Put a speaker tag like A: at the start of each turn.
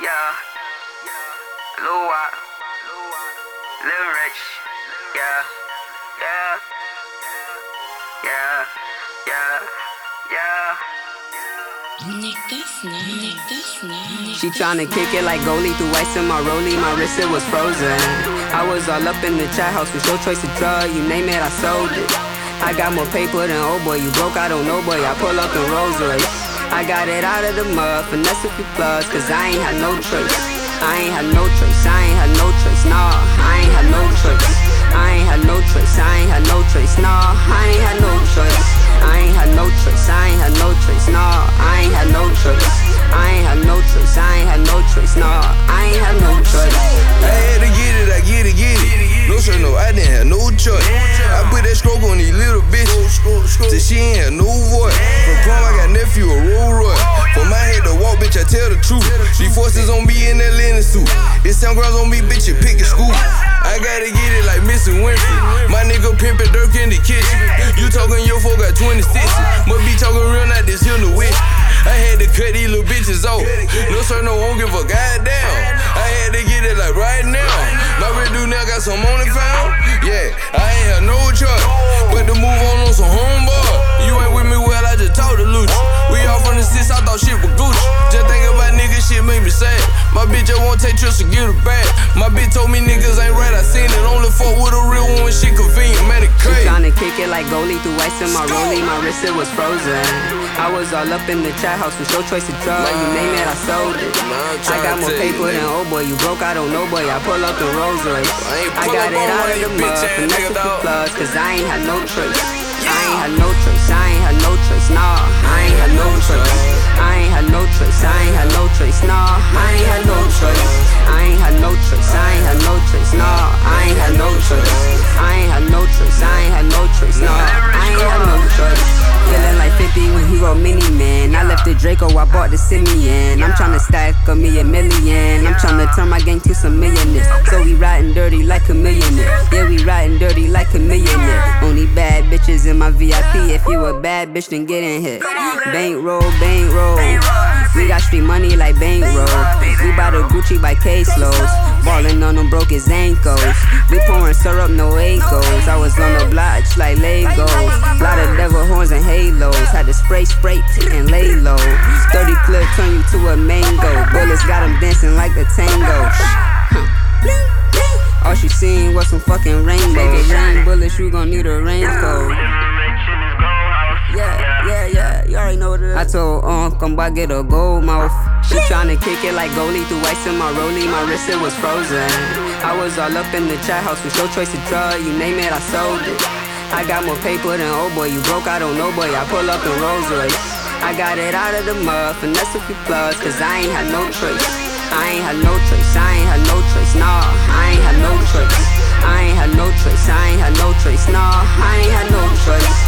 A: Yeah. Lil Wop. Living rich. Yeah. Yeah. Yeah. Yeah. Yeah.
B: She tryna kick it like goalie through ice in my rollie. My wrist it was frozen. I was all up in the chat house with your choice of drug. You name it, I sold it. I got more paper than oh boy. You broke, I don't know boy. I pull up the Rolls Royce. I got it out of the mud, finesse a few plugs, cause I ain't had no choice. I ain't had no choice. I ain't had no choice. Nah, I ain't had no choice. I ain't had no choice. I ain't had no choice. Nah, I ain't had no choice. I ain't had no choice. I ain't had no choice. Nah, I ain't had no choice. I ain't had no choice. I ain't had no choice. Nah, I ain't had no choice.
C: I had to get it, I get it, get it. No sir, no, I didn't have no choice. I put that stroke on these little bitches. Till she ain't had no voice. Nephew a Roll Royce. For my head to walk, bitch, I tell the truth. These forces on me in that linen suit. It's some girls on me, bitch, you pick a school. I gotta get it like Missy Winfrey. My nigga pimpin' Dirk in the kitchen. You talking your folk got 26. Must be talking real, not this here the witch. I had to cut these little bitches off. No sir, no, won't give a goddamn. I had to get it like right now. My red dude now got some money found. Yeah, We all from the six, I thought shit was Gucci. Just think about niggas, shit make me sad. My bitch just won't take trips to get her back. My bitch told me niggas ain't right, I seen it. Only fuck with a real one when shit convenient, man, it crazy.
B: tryna kick it like goalie through ice in my rollie. My wrist it was frozen. I was all up in the chat house with your choice of drug. You name it, I sold it. I got more paper than old boy. You broke, I don't know boy. I pull up the Rolls Royce.
C: I ain't
B: got it out of the mud, finesse
C: niggas,
B: a few
C: dawg.
B: plugs, cause I ain't had no choice. I ain't had no choice. I ain't had no choice. Nah, I ain't had no choice. I ain't had no choice. I ain't had no choice. Nah, I ain't had no choice. I ain't had no choice. I ain't had no choice. Nah, I ain't had no choice. Feeling like 50 when he wrote Many Men. I left the Draco, I bought the Simeon. I'm tryna stack a me a million. I'm tryna turn my gang to some millionaires. So we riding dirty like a millionaire. Yeah, we riding dirty like a millionaire. Only bad bitches in my VIP. If you a bad bitch, then get in here. Bankroll, bankroll. We got street money like bankroll. We buy the Gucci by caseloads. Ballin' on them broke his ankles. We pouring syrup, no acos. I was on the block like Legos. Lot of devil horns and halos. Had to spray, spray, and lay low. 30 clip turn you to a mango. Bullets got him dancing like the tango. All she seen was some fucking rainbows. Rain bullets, you gon' need a raincoat. Yeah, yeah, yeah, you already know told um, come by get a gold mouth. She tryna kick it like goalie through ice in my rollie. My wrist it was frozen. I was all up in the chat house with your choice of drug. You name it, I sold it. I got more paper than old boy. You broke, I don't know boy. I pull up the Rolls Royce. I got it out of the mud, finesse a few plugs, cause I ain't had no choice. I ain't had no choice. I ain't had no choice. Nah, I ain't had no choice. I ain't had no choice. I ain't had no choice. Nah, I ain't had no choice.